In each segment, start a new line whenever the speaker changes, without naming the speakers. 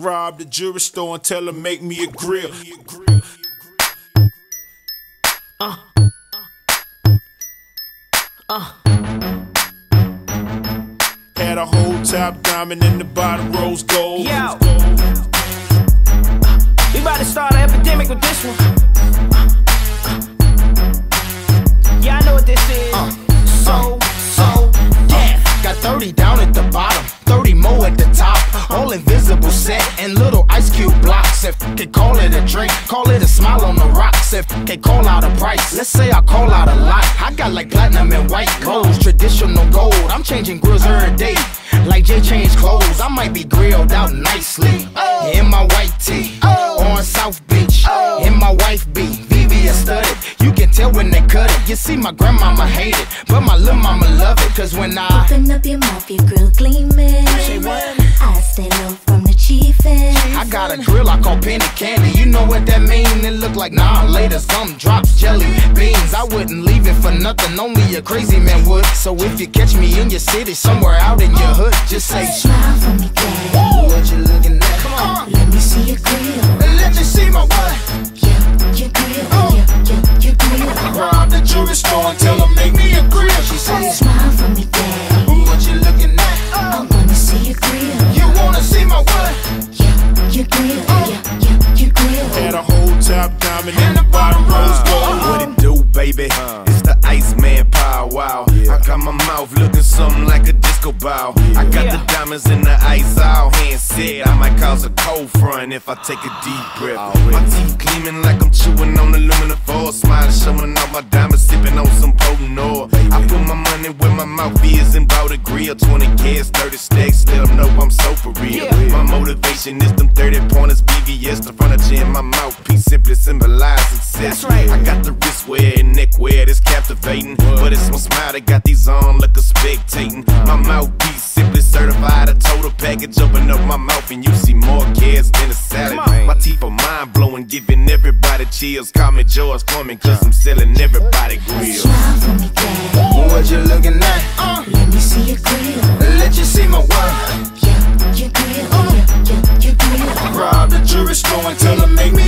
Rob the jewelry store and tell her make me a grill. Uh. Uh. Had a whole top diamond in the bottom rose gold.
Yo. We about to start an epidemic with this one.
All invisible set and little ice cube blocks. If they call it a drink, call it a smile on the rocks. If they call out a price, let's say I call out a lot. I got like platinum and white clothes, traditional gold. I'm changing grills every day. Like Jay changed clothes, I might be grilled out nicely. Oh. In my white tee, oh. on South Beach. Tell when they cut it. You see, my grandmama hate it, but my little mama love it. Cause when I
Open up your mouth, your grill gleaming. I stay low from the chiefin'.
I got a grill I call penny candy. You know what that mean? It look like nah later. Some drops jelly beans. I wouldn't leave it for nothing. Only a crazy man would. So if you catch me in your city, somewhere out in your hood, just say.
Smile for me, daddy.
You
diamonds in the ice all hand said. I might cause a cold front if I take a deep breath. My teeth gleaming like I'm chewing on aluminum foil. Smiling, showing off my diamonds, sipping on some potent oil. I put my money where my mouth is and bought a grill. 20 kids, 30 stacks, them know I'm so for real. My motivation is them 30 pointers, VVS, the furniture in my mouthpiece simply symbolize success.
That's right.
I got and neckwear captivating. But it's my smile that got these on, look a spectating. My mouthpiece simply certified, a total package. Open up my mouth and you see more kids than a salad. My teeth are mind blowing, giving everybody chills. Call me George Foreman, cause I'm selling everybody grills.
Smile for me, daddy.
What you looking at? Uh.
Let me see your grill.
Let you see my work.
Yeah, your grill. Yeah, yeah, your grill.
Rob the jewelry store and tell her make me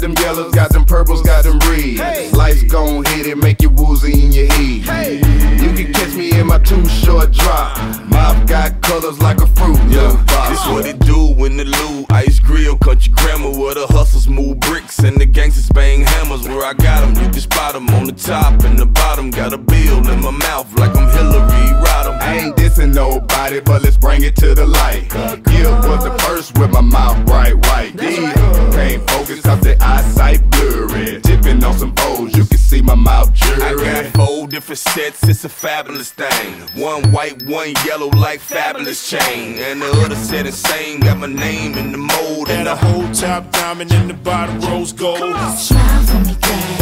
got them yellows, got them purples, got them reds. Life's gon' hit it, make you woozy in your head. You can catch me in my two short drop. Mouth got colors like a fruit.
Yeah,
Yeah,
this what it do when the Lou Ice Grill Country Grammar where the hustlers move bricks and the gangsters bang hammers where I got 'em, You can spot 'em on the top and the bottom. Got a bill in my mouth like I'm Hillary Rodham.
I ain't dissing nobody, but let's bring it to the light. Gipp was the first with my mouth bright white. These can't focus cause the
four different sets, it's a fabulous thing. One white, one yellow, like fabulous chain. And the other set insane, got my name in the mold.
Had
And the
whole top diamond in the bottom rose gold.
Smile for me, daddy.